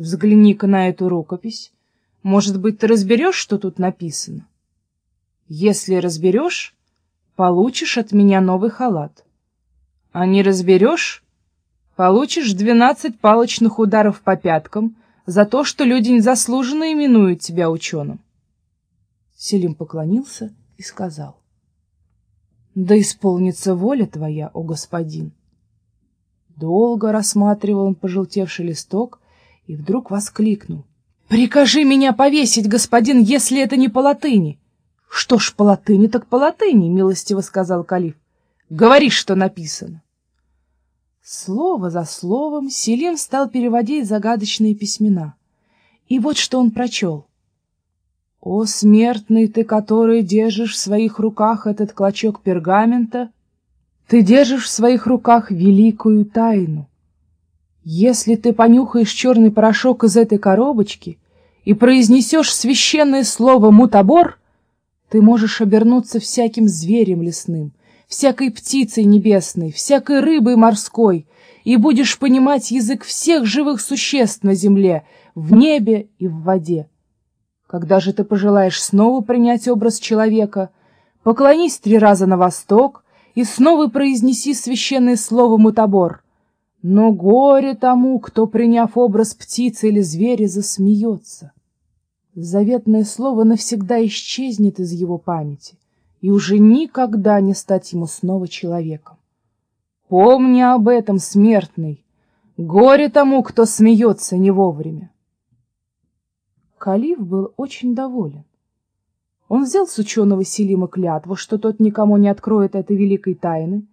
Взгляни-ка на эту рукопись. Может быть, ты разберешь, что тут написано? Если разберешь, получишь от меня новый халат. А не разберешь, получишь двенадцать палочных ударов по пяткам за то, что люди незаслуженно именуют тебя ученым. Селим поклонился и сказал. — Да исполнится воля твоя, о господин. Долго рассматривал он пожелтевший листок и вдруг воскликнул. — Прикажи меня повесить, господин, если это не по латыни. — Что ж, по латыни так по латыни, — милостиво сказал калиф. — Говори, что написано. Слово за словом Селим стал переводить загадочные письмена. И вот что он прочел. «О, смертный ты, который держишь в своих руках этот клочок пергамента, ты держишь в своих руках великую тайну. Если ты понюхаешь черный порошок из этой коробочки и произнесешь священное слово «мутабор», ты можешь обернуться всяким зверем лесным, всякой птицей небесной, всякой рыбой морской, и будешь понимать язык всех живых существ на земле, в небе и в воде. Когда же ты пожелаешь снова принять образ человека, поклонись три раза на восток и снова произнеси священное слово «мутабор». Но горе тому, кто, приняв образ птицы или зверя, засмеется. Заветное слово навсегда исчезнет из его памяти и уже никогда не стать ему снова человеком. Помни об этом, смертный, горе тому, кто смеется не вовремя. Калиф был очень доволен. Он взял с ученого Селима клятву, что тот никому не откроет этой великой тайны,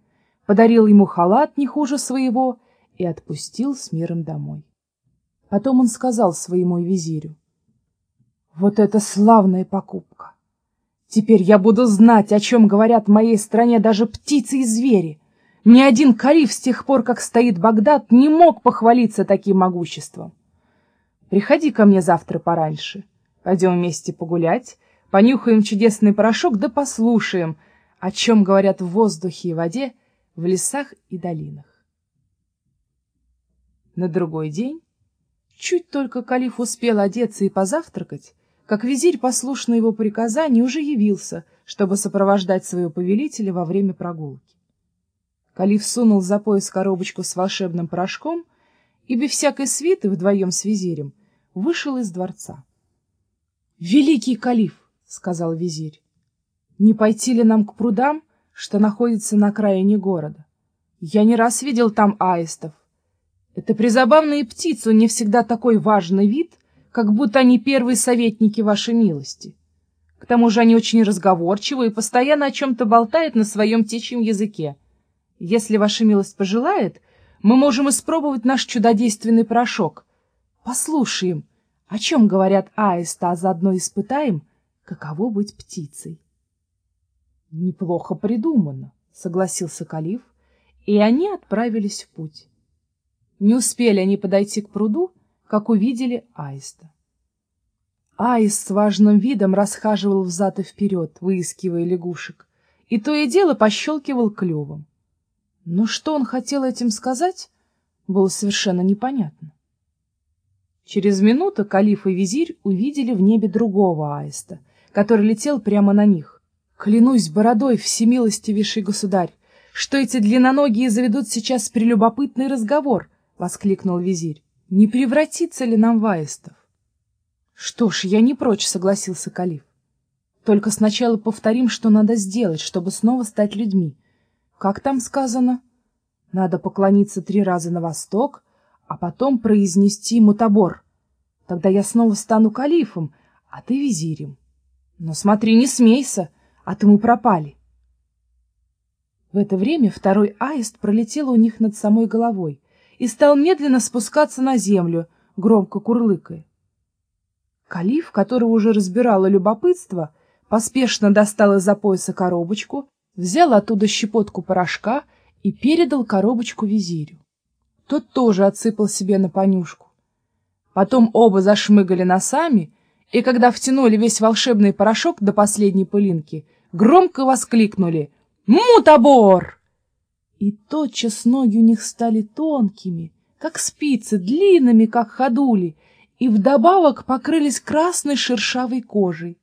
подарил ему халат не хуже своего и отпустил с миром домой. Потом он сказал своему визирю, «Вот это славная покупка! Теперь я буду знать, о чем говорят в моей стране даже птицы и звери. Ни один калиф с тех пор, как стоит Багдад, не мог похвалиться таким могуществом. Приходи ко мне завтра пораньше. Пойдем вместе погулять, понюхаем чудесный порошок, да послушаем, о чем говорят в воздухе и воде, в лесах и долинах. На другой день, чуть только калиф успел одеться и позавтракать, как визирь, послушно его приказанию, уже явился, чтобы сопровождать своего повелителя во время прогулки. Калиф сунул за пояс коробочку с волшебным порошком и без всякой свиты вдвоем с визирем вышел из дворца. — Великий Калиф, — сказал визирь, — не пойти ли нам к прудам, что находятся на окраине города? Я не раз видел там аистов. Это призабавные птицы, не всегда такой важный вид — как будто они первые советники вашей милости. К тому же они очень разговорчивы и постоянно о чем-то болтают на своем течьем языке. Если ваша милость пожелает, мы можем испробовать наш чудодейственный порошок. Послушаем, о чем говорят аисты, а заодно испытаем, каково быть птицей. — Неплохо придумано, — согласился Калиф, и они отправились в путь. Не успели они подойти к пруду, как увидели аиста. Аист с важным видом расхаживал взад и вперед, выискивая лягушек, и то и дело пощелкивал клювом. Но что он хотел этим сказать, было совершенно непонятно. Через минуту калиф и визирь увидели в небе другого аиста, который летел прямо на них. «Клянусь бородой, всемилостивейший государь, что эти длинноногие заведут сейчас прелюбопытный разговор!» — воскликнул визирь не превратится ли нам аистов? — Что ж, я не прочь, — согласился Калиф. — Только сначала повторим, что надо сделать, чтобы снова стать людьми. Как там сказано? Надо поклониться три раза на восток, а потом произнести мутабор. Тогда я снова стану калифом, а ты визирем. Но смотри, не смейся, а то мы пропали. В это время второй аист пролетел у них над самой головой — и стал медленно спускаться на землю, громко курлыкая. Калиф, которого уже разбирало любопытство, поспешно достал из-за пояса коробочку, взял оттуда щепотку порошка и передал коробочку визирю. Тот тоже отсыпал себе на понюшку. Потом оба зашмыгали носами, и когда втянули весь волшебный порошок до последней пылинки, громко воскликнули «Мутабор!» И тотчас ноги у них стали тонкими, как спицы, длинными, как ходули, и вдобавок покрылись красной шершавой кожей.